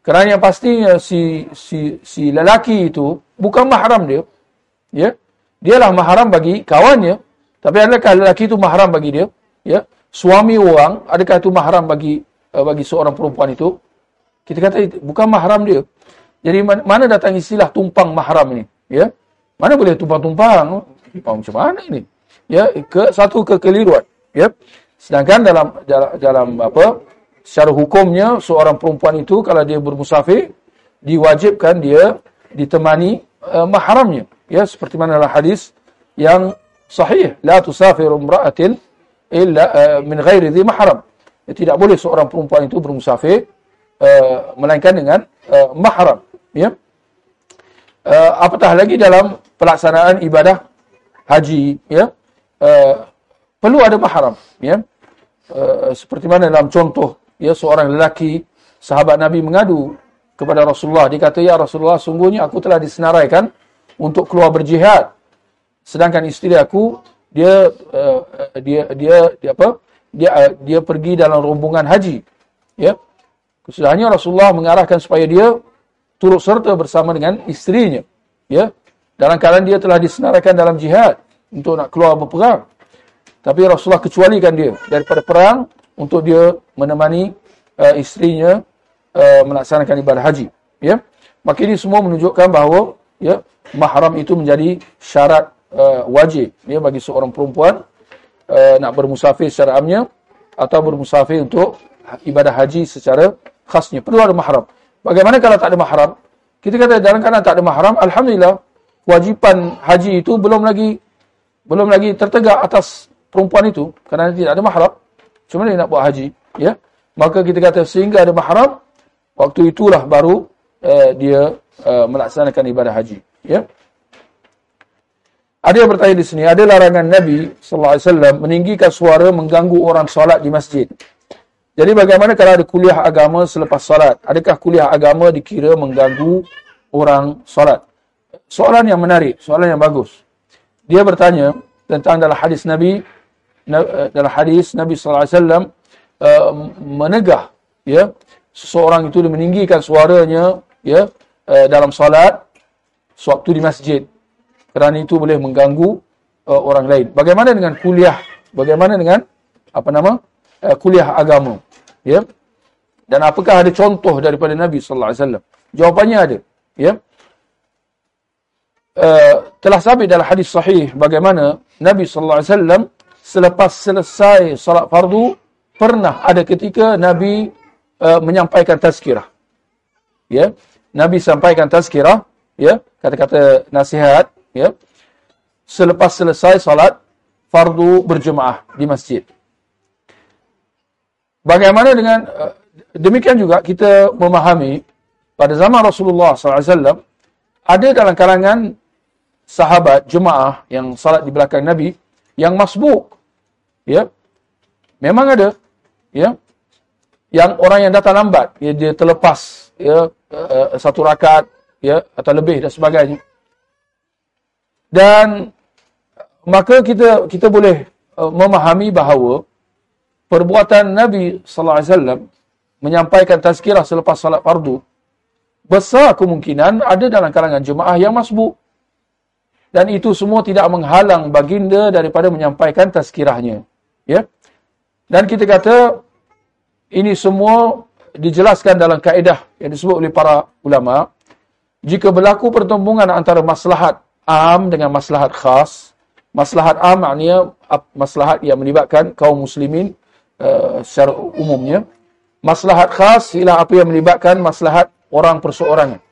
Kerana yang pastinya si si si lelaki itu bukan mahram dia, ya. Dialah mahram bagi kawannya, tapi adakah lelaki itu mahram bagi dia? Ya. Suami orang adakah itu mahram bagi uh, bagi seorang perempuan itu? Kita kata bukan mahram dia. Jadi mana datang istilah tumpang mahram ini, ya? Mana boleh tumpang-tumpang? Macam mana ini? ya ke satu kekeliruan ya sedangkan dalam dalam, dalam apa secara hukumnya seorang perempuan itu kalau dia bermusafir diwajibkan dia ditemani uh, mahramnya ya seperti mana dalam hadis yang sahih. La tusafiru imra'atin illa uh, min ghairi dhi mahram. Ya, tidak boleh seorang perempuan itu bermusafir uh, melainkan dengan uh, mahram. Ya. Uh, apatah lagi dalam pelaksanaan ibadah haji ya. Uh, perlu ada mahram ya. Uh, seperti mana dalam contoh ya seorang lelaki sahabat Nabi mengadu kepada Rasulullah. Dia kata ya Rasulullah sungguhnya aku telah disenaraikan untuk keluar berjihad sedangkan isteri aku dia uh, dia dia dia apa dia uh, dia pergi dalam rombongan haji ya kesudahnya Rasulullah mengarahkan supaya dia turut serta bersama dengan istrinya ya dalam keadaan dia telah disenaraikan dalam jihad untuk nak keluar berperang. Tapi Rasulullah kecualikan dia daripada perang untuk dia menemani uh, isterinya uh, melaksanakan ibadah haji. Ya, maka ini semua menunjukkan bahawa ya mahram itu menjadi syarat uh, wajib ya bagi seorang perempuan uh, nak bermusafir secara amnya atau bermusafir untuk ibadah haji secara khasnya perlu ada mahram. Bagaimana kalau tak ada mahram? Kita kata dalam keadaan tak ada mahram, alhamdulillah kewajipan haji itu belum lagi belum lagi tertegak atas perempuan itu kerana tidak ada mahram cuma dia nak buat haji ya maka kita kata sehingga ada mahram waktu itulah baru uh, dia uh, melaksanakan ibadah haji ya? Ada yang bertanya di sini ada larangan Nabi sallallahu alaihi wasallam meninggikan suara mengganggu orang solat di masjid. Jadi bagaimana kalau ada kuliah agama selepas solat? Adakah kuliah agama dikira mengganggu orang solat? Soalan yang menarik, soalan yang bagus. Dia bertanya tentang dalam hadis Nabi eh, dalam hadis Nabi sallallahu alaihi wasallam uh, menegah ya? Seseorang itu meninggikan suaranya ya uh, dalam solat sewaktu di masjid kerana itu boleh mengganggu uh, orang lain. Bagaimana dengan kuliah? Bagaimana dengan apa nama? Uh, kuliah agama. Ya. Dan apakah ada contoh daripada Nabi sallallahu alaihi wasallam? Jawapannya ada, ya. Uh, telah sabit dalam hadis sahih bagaimana Nabi sallallahu alaihi wasallam selepas selesai salat fardu pernah ada ketika Nabi uh, menyampaikan tazkirah. Ya. Nabi sampaikan tazkirah, ya, kata-kata nasihat, ya. Selepas selesai salat fardu berjemaah di masjid. Bagaimana dengan uh, demikian juga kita memahami pada zaman Rasulullah SAW ada dalam kalangan sahabat jemaah yang salat di belakang Nabi yang masbuk. Ya. Memang ada ya. Yang orang yang datang lambat, ya, dia terlepas ya uh, satu rakaat ya atau lebih dan sebagainya. Dan maka kita kita boleh uh, memahami bahawa perbuatan Nabi sallallahu alaihi wasallam menyampaikan tazkirah selepas salat fardu besar kemungkinan ada dalam kalangan jemaah yang masbuk. Dan itu semua tidak menghalang baginda daripada menyampaikan tazkirahnya. Ya. Dan kita kata ini semua dijelaskan dalam kaedah yang disebut oleh para ulama. Jika berlaku pertembungan antara maslahat am dengan maslahat khas, maslahat am maknanya maslahat yang melibatkan kaum muslimin uh, secara umumnya. Maslahat khas ialah apa yang melibatkan maslahat orang perseorangan.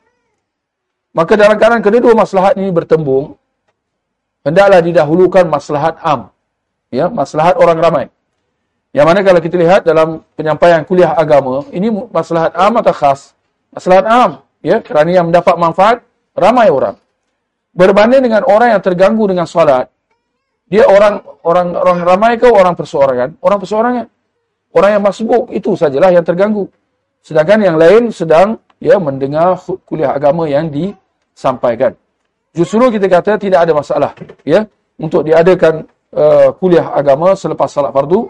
Maka dalam keadaan kedua maslahat ini bertembung, hendaklah didahulukan maslahat am. Ya, maslahat orang ramai. Yang mana kalau kita lihat dalam penyampaian kuliah agama, ini maslahat am atau khas? Maslahat am, ya, kerana yang mendapat manfaat ramai orang. Berbanding dengan orang yang terganggu dengan solat, dia orang orang orang ramai ke orang perseorangan? Orang perseorangan. Orang yang masbuk itu sajalah yang terganggu. Sedangkan yang lain sedang ya mendengar kuliah agama yang disampaikan. Justru kita kata tidak ada masalah ya untuk diadakan uh, kuliah agama selepas salat fardu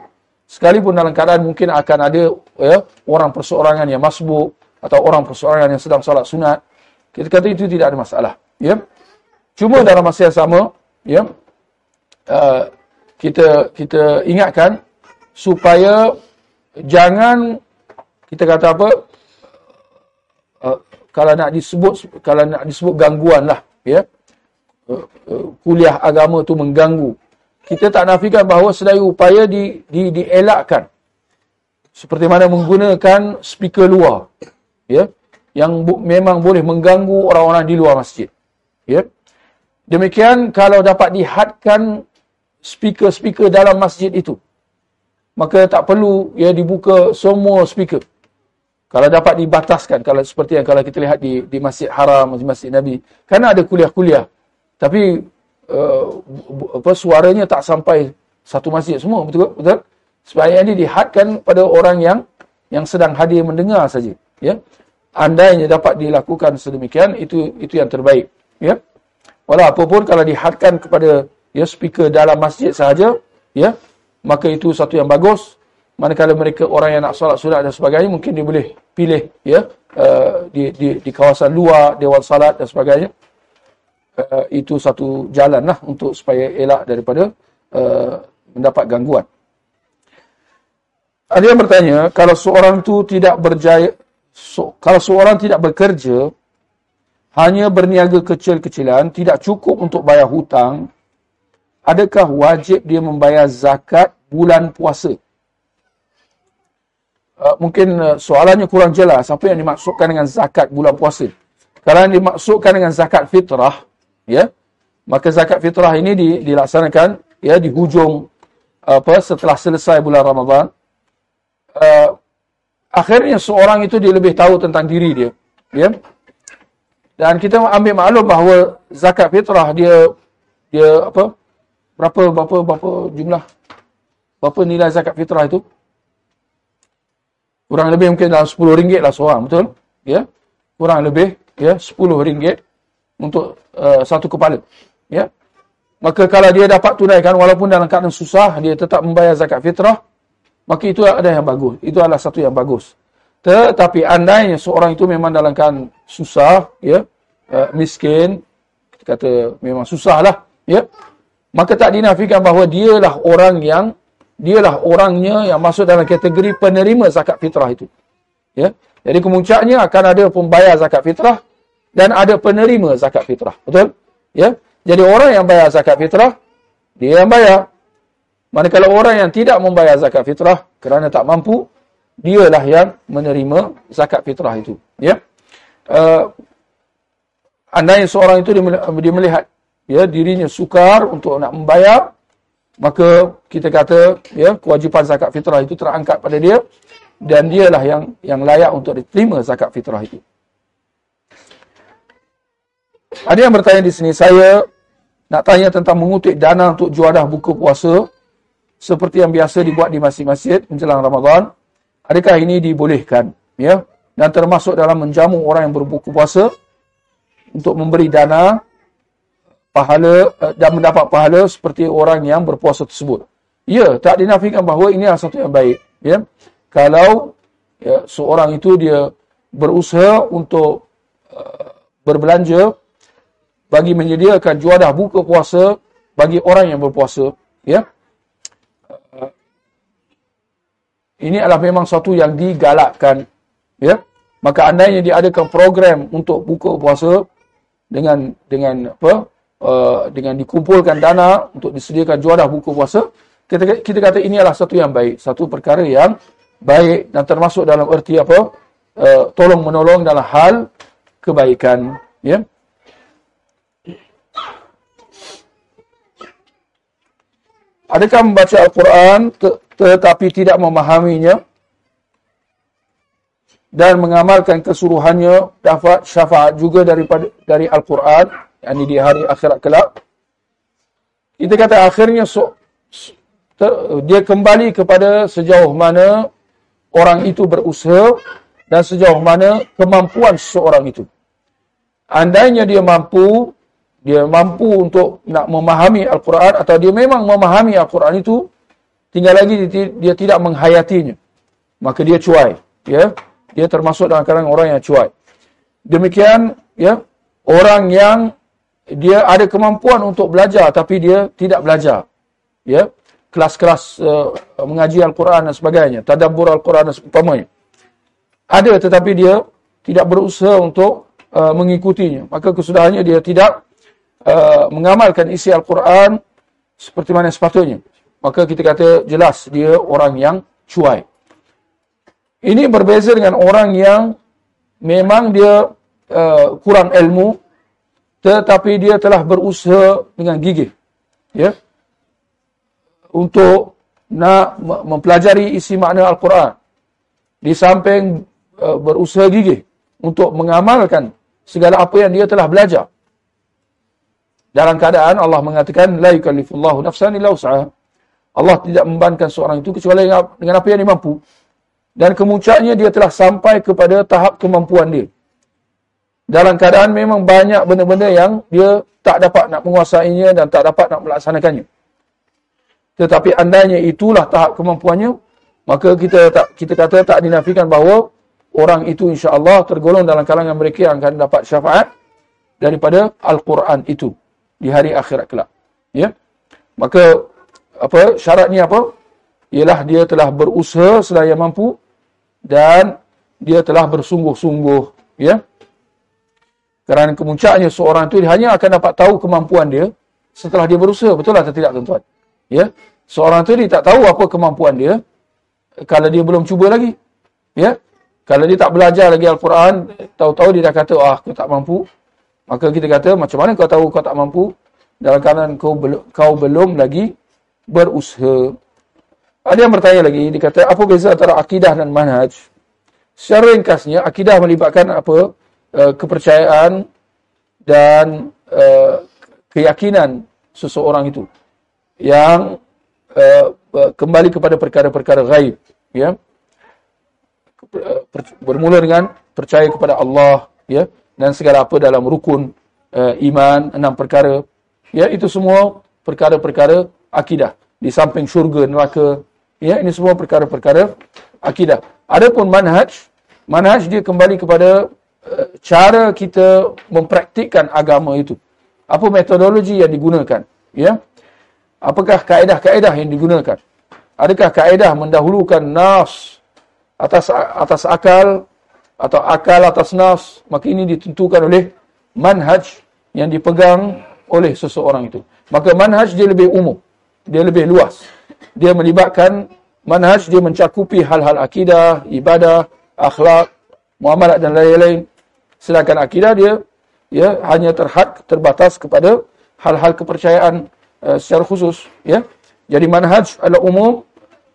sekalipun dalam keadaan mungkin akan ada ya orang perseorangan yang masbuk atau orang perseorangan yang sedang salat sunat kita kata itu tidak ada masalah ya. Cuma dalam masa yang sama ya uh, kita kita ingatkan supaya jangan kita kata apa uh, kalau nak disebut kalau nak disebut gangguan lah ya. Uh, uh, kuliah agama tu mengganggu kita tak nafikan bahawa sedaya upaya di, di dielakkan. Seperti mana menggunakan speaker luar ya yang bu, memang boleh mengganggu orang-orang di luar masjid ya. Demikian kalau dapat dihadkan speaker-speaker dalam masjid itu maka tak perlu ya dibuka semua speaker. Kalau dapat dibataskan kalau seperti yang kalau kita lihat di di Masjid Haram, di Masjid Nabi, karena ada kuliah-kuliah. Tapi uh, apa suaranya tak sampai satu masjid semua, betul betul? Supaya ini dihadkan pada orang yang yang sedang hadir mendengar saja, ya. Andainya dapat dilakukan sedemikian, itu itu yang terbaik, ya. Walau apapun kalau dihadkan kepada ya speaker dalam masjid saja, ya, maka itu satu yang bagus manakala mereka orang yang nak solat sunat dan sebagainya mungkin dia boleh pilih ya uh, di, di di kawasan luar dewan salat dan sebagainya uh, itu satu jalan lah untuk supaya elak daripada uh, mendapat gangguan. Ada yang bertanya kalau seorang tu tidak berjaya so, kalau seorang tidak bekerja hanya berniaga kecil-kecilan tidak cukup untuk bayar hutang adakah wajib dia membayar zakat bulan puasa? Uh, mungkin uh, soalannya kurang jelas. Apa yang dimaksudkan dengan zakat bulan puasa. Kalau yang dimaksudkan dengan zakat fitrah, ya, maka zakat fitrah ini di, dilaksanakan ya di hujung apa setelah selesai bulan Ramadan. Uh, akhirnya seorang itu dia lebih tahu tentang diri dia, ya. Dan kita ambil maklum bahawa zakat fitrah dia dia apa? Berapa berapa berapa jumlah berapa nilai zakat fitrah itu? kurang lebih mungkin dalam 10 ringgit lah seorang betul ya kurang lebih ya 10 ringgit untuk uh, satu kepala. Ya. Maka kalau dia dapat tunaikan walaupun dalam keadaan susah dia tetap membayar zakat fitrah, maka itu ada yang bagus. Itu adalah satu yang bagus. Tetapi andainya seorang itu memang dalam keadaan susah, ya, uh, miskin, kata memang susahlah, ya. Maka tak dinafikan bahawa dialah orang yang dialah orangnya yang masuk dalam kategori penerima zakat fitrah itu. Ya. Jadi kemuncaknya akan ada pembayar zakat fitrah dan ada penerima zakat fitrah. Betul? Ya. Jadi orang yang bayar zakat fitrah dia yang bayar. Manakala orang yang tidak membayar zakat fitrah kerana tak mampu, dialah yang menerima zakat fitrah itu. Ya. Uh, andai seorang itu dia melihat ya dirinya sukar untuk nak membayar, maka kita kata ya kewajipan zakat fitrah itu terangkat pada dia dan dialah yang yang layak untuk diterima zakat fitrah itu. Ada yang bertanya di sini, saya nak tanya tentang mengutip dana untuk juadah buka puasa seperti yang biasa dibuat di masjid-masjid menjelang Ramadan. Adakah ini dibolehkan? Ya, dan termasuk dalam menjamu orang yang berbuka puasa untuk memberi dana pahala eh, dan mendapat pahala seperti orang yang berpuasa tersebut. Ya, tak dinafikan bahawa ini adalah satu yang baik. Ya, kalau ya, seorang itu dia berusaha untuk uh, berbelanja bagi menyediakan juadah buka puasa bagi orang yang berpuasa ya. Uh, ini adalah memang satu yang digalakkan ya. Maka andainya diadakan program untuk buka puasa dengan dengan apa uh, dengan dikumpulkan dana untuk disediakan juadah buka puasa kita kita kata ini adalah satu yang baik satu perkara yang baik dan termasuk dalam erti apa uh, tolong menolong dalam hal kebaikan ya Adakah membaca Al-Quran tetapi tidak memahaminya dan mengamalkan kesuruhannya dapat syafaat juga daripada dari Al-Quran yakni di hari akhirat kelak kita kata akhirnya so, dia kembali kepada sejauh mana orang itu berusaha dan sejauh mana kemampuan seseorang itu. Andainya dia mampu, dia mampu untuk nak memahami Al-Quran atau dia memang memahami Al-Quran itu, tinggal lagi dia, dia tidak menghayatinya. Maka dia cuai. Ya? Dia termasuk dalam kalangan orang yang cuai. Demikian, ya, orang yang dia ada kemampuan untuk belajar tapi dia tidak belajar. Ya? kelas-kelas uh, mengaji Al-Quran dan sebagainya, tadabbur Al-Quran dan sebagainya. Ada tetapi dia tidak berusaha untuk uh, mengikutinya. Maka kesudahannya dia tidak uh, mengamalkan isi Al-Quran seperti mana sepatutnya. Maka kita kata jelas dia orang yang cuai. Ini berbeza dengan orang yang memang dia uh, kurang ilmu tetapi dia telah berusaha dengan gigih. Ya. Untuk nak mempelajari isi makna Al-Quran. Di samping uh, berusaha gigih untuk mengamalkan segala apa yang dia telah belajar. Dalam keadaan Allah mengatakan la yukallifullahu nafsan illa wus'aha. Allah tidak membebankan seorang itu kecuali dengan apa yang dia mampu. Dan kemuncaknya dia telah sampai kepada tahap kemampuan dia. Dalam keadaan memang banyak benda-benda yang dia tak dapat nak menguasainya dan tak dapat nak melaksanakannya. Tetapi andainya itulah tahap kemampuannya, maka kita tak kita kata tak dinafikan bahawa orang itu insya-Allah tergolong dalam kalangan mereka yang akan dapat syafaat daripada Al-Quran itu di hari akhirat kelak. Ya. Maka apa syaratnya apa? Ialah dia telah berusaha sedaya mampu dan dia telah bersungguh-sungguh, ya. Kerana kemuncaknya seorang itu hanya akan dapat tahu kemampuan dia setelah dia berusaha, betul atau tidak tuan-tuan? Ya, seorang tu dia tak tahu apa kemampuan dia kalau dia belum cuba lagi. Ya, kalau dia tak belajar lagi Al-Quran, tahu-tahu dia dah kata, ah, aku tak mampu. Maka kita kata, macam mana kau tahu kau tak mampu? Dalam keadaan kau, kau belum lagi berusaha. Ada yang bertanya lagi, dia kata, apa beza antara akidah dan manhaj? Secara ringkasnya, akidah melibatkan apa? Uh, kepercayaan dan uh, keyakinan seseorang itu yang uh, kembali kepada perkara-perkara gaib ya bermula dengan percaya kepada Allah ya dan segala apa dalam rukun uh, iman, enam perkara. Ya, itu semua perkara-perkara akidah. Di samping syurga, neraka. Ya, ini semua perkara-perkara akidah. Adapun manhaj, manhaj dia kembali kepada uh, cara kita mempraktikkan agama itu. Apa metodologi yang digunakan? Ya. Apakah kaedah-kaedah yang digunakan? Adakah kaedah mendahulukan nas atas atas akal atau akal atas nas? Maka ini ditentukan oleh manhaj yang dipegang oleh seseorang itu. Maka manhaj dia lebih umum. Dia lebih luas. Dia melibatkan manhaj dia mencakupi hal-hal akidah, ibadah, akhlak, muamalat dan lain-lain. Sedangkan akidah dia ya hanya terhad terbatas kepada hal-hal kepercayaan uh, secara khusus ya. Jadi manhaj adalah umum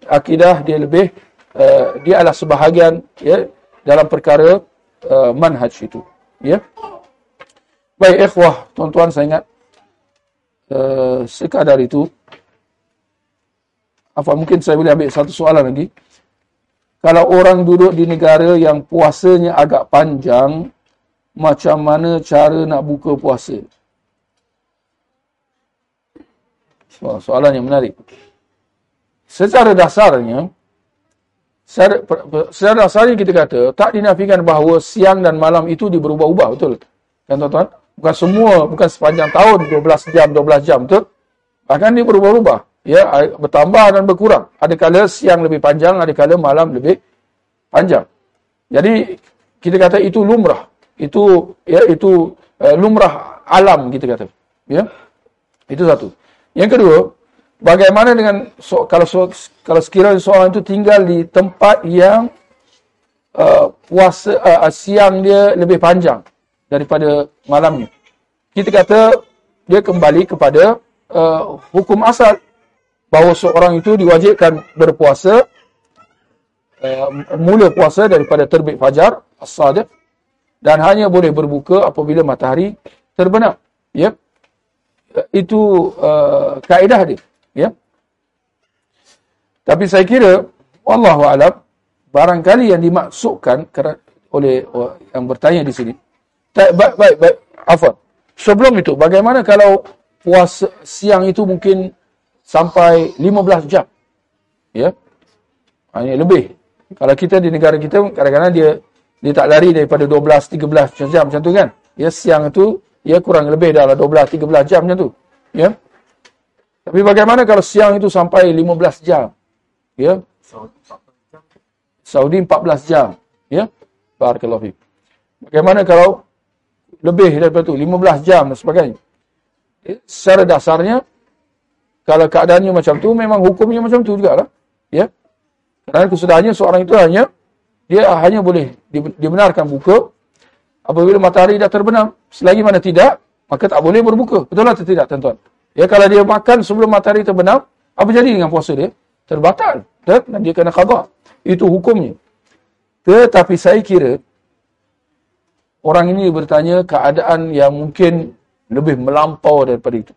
akidah dia lebih uh, dia adalah sebahagian ya dalam perkara uh, manhaj itu. Ya? Baik ikhwah tuan-tuan saya ingat uh, sekadar itu. Apa mungkin saya boleh ambil satu soalan lagi. Kalau orang duduk di negara yang puasanya agak panjang macam mana cara nak buka puasa? Soalan yang menarik. Secara dasarnya secara, secara dasarnya kita kata tak dinafikan bahawa siang dan malam itu diberubah-ubah betul? Kan tuan-tuan? Bukan semua bukan sepanjang tahun 12 jam 12 jam betul? Bahkan dia berubah-ubah. Ya bertambah dan berkurang. Ada kala siang lebih panjang ada kala malam lebih panjang. Jadi kita kata itu lumrah. Itu ya itu uh, lumrah alam kita kata. Ya? Itu satu. Yang kedua Bagaimana dengan so, kalau so, kalau sekiranya seorang itu tinggal di tempat yang uh, puasa uh, siang dia lebih panjang daripada malamnya. Kita kata dia kembali kepada uh, hukum asal bahawa seorang itu diwajibkan berpuasa uh, mula puasa daripada terbit fajar as-sadiq dan hanya boleh berbuka apabila matahari terbenam. Ya. Itu uh, kaedah dia. Tapi saya kira wallahu alam barangkali yang dimaksudkan oleh yang bertanya di sini. Baik baik baik afwan. Sebelum itu bagaimana kalau puasa siang itu mungkin sampai 15 jam? Ya. Hanya lebih. Kalau kita di negara kita kadang-kadang dia dia tak lari daripada 12 13 jam macam tu kan. Ya siang itu ya kurang lebih dah 12 13 jam macam tu. Ya. Tapi bagaimana kalau siang itu sampai 15 jam? Ya. Saudi 14 jam. Ya. Barakallahu fiik. Bagaimana kalau lebih daripada itu 15 jam dan sebagainya? Ya. Secara dasarnya kalau keadaannya macam tu memang hukumnya macam tu jugalah. Ya. Kerana kesudahannya seorang itu hanya dia hanya boleh dibenarkan buka apabila matahari dah terbenam. Selagi mana tidak, maka tak boleh berbuka. Betul atau tidak, tuan-tuan? Ya kalau dia makan sebelum matahari terbenam, apa jadi dengan puasa dia? Terbatal. Dan dia kena qada. Itu hukumnya. Tetapi saya kira orang ini bertanya keadaan yang mungkin lebih melampau daripada itu.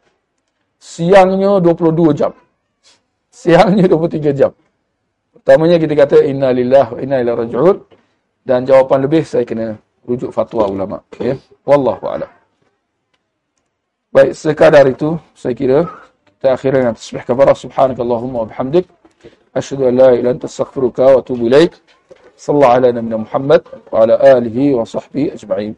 Siangnya 22 jam. Siangnya 23 jam. Pertamanya kita kata inna lillah wa inna ilaihi raji'un dan jawapan lebih saya kena rujuk fatwa ulama ya wallahu a'lam Baik, sekadar itu saya kira kita akhirnya tasbih kafarah subhanakallahumma wa bihamdik asyhadu an la ilaha illa anta astaghfiruka wa atubu ilaik sallallahu ala nabiyyina muhammad wa ala alihi wa sahbihi ajma'in